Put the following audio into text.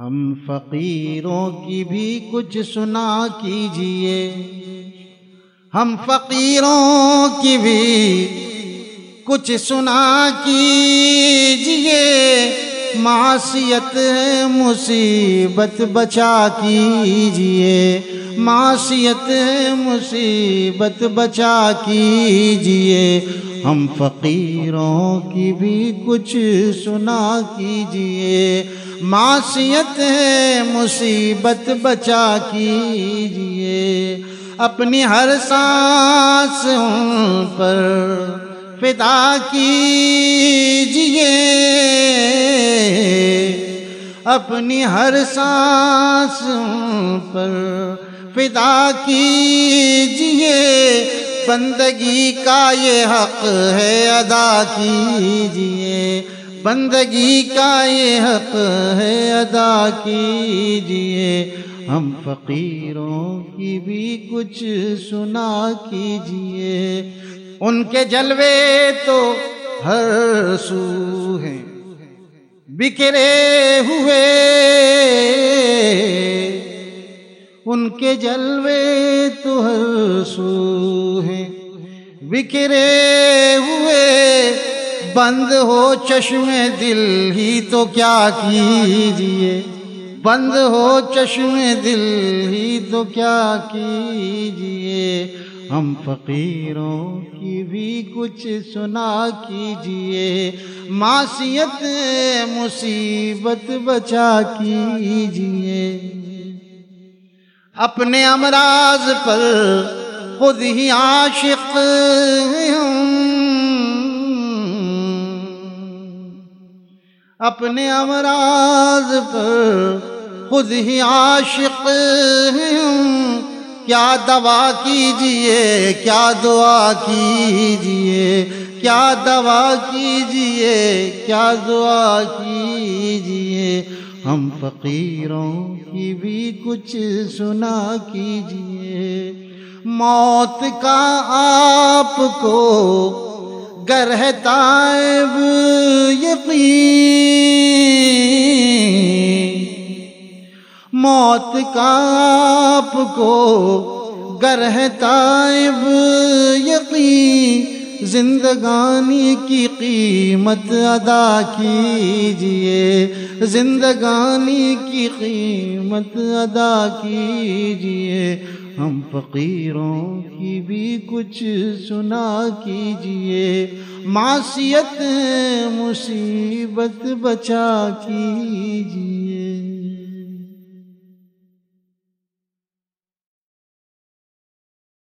ہم فقیروں کی بھی کچھ سنا کیجیے۔ ہم فقیروں کی بھی کچھ سنا کیجیے۔ معاشیت مصیبت بچا کیجیے۔ معاشیت مصیبت بچا کیجیے۔ ہم فقیروں کی بھی کچھ سنا کیجیے۔ معاشیت مصیبت بچا کیجیے۔ اپنی ہر سانس ان پر فدا کیجیے۔ اپنی ہر سانس ان پر فدا کیجیے۔ بندگی کا یہ حق ہے ادا کیجیے۔ بندگی کا یہ حق ہے ادا کیجیے۔ ہم فقیروں کی بھی کچھ سنا کیجیے۔ ان کے جلوے تو ہر سو ہیں۔ بکھرے ہوئے۔ ان کے جلوے تو ہر سو ہیں بکھرے ہوئے، بند ہو چشم دل ہی تو کیا کیجیے؟ بند ہو چشم دل ہی تو کیا کیجیے؟ ہم فقیروں کی بھی کچھ سنا کیجیے، معصیت، مصیبت بچا کیجیے۔ اپنے امراض پر خود ہی عاشق اپنے امراض پر خود ہی عاشق کیا دوا کیجیے، کیا دعا کیجیے، کیا دوا کیجیے، کیا دعا کیجیے، ہم فقیروں کی بھی کچھ سنا کیجیے۔ موت کا آپ کو گر ہے تائب یقین۔ موت کا آپ کو گر ہے تائب یقین۔ زندگانی کی قیمت ادا کیجیے، زندگانی کی قیمت ادا کیجیے۔ ہم فقیروں کی بھی کچھ سنا کیجیے۔ معصیت، مصیبت بچا کیجیے۔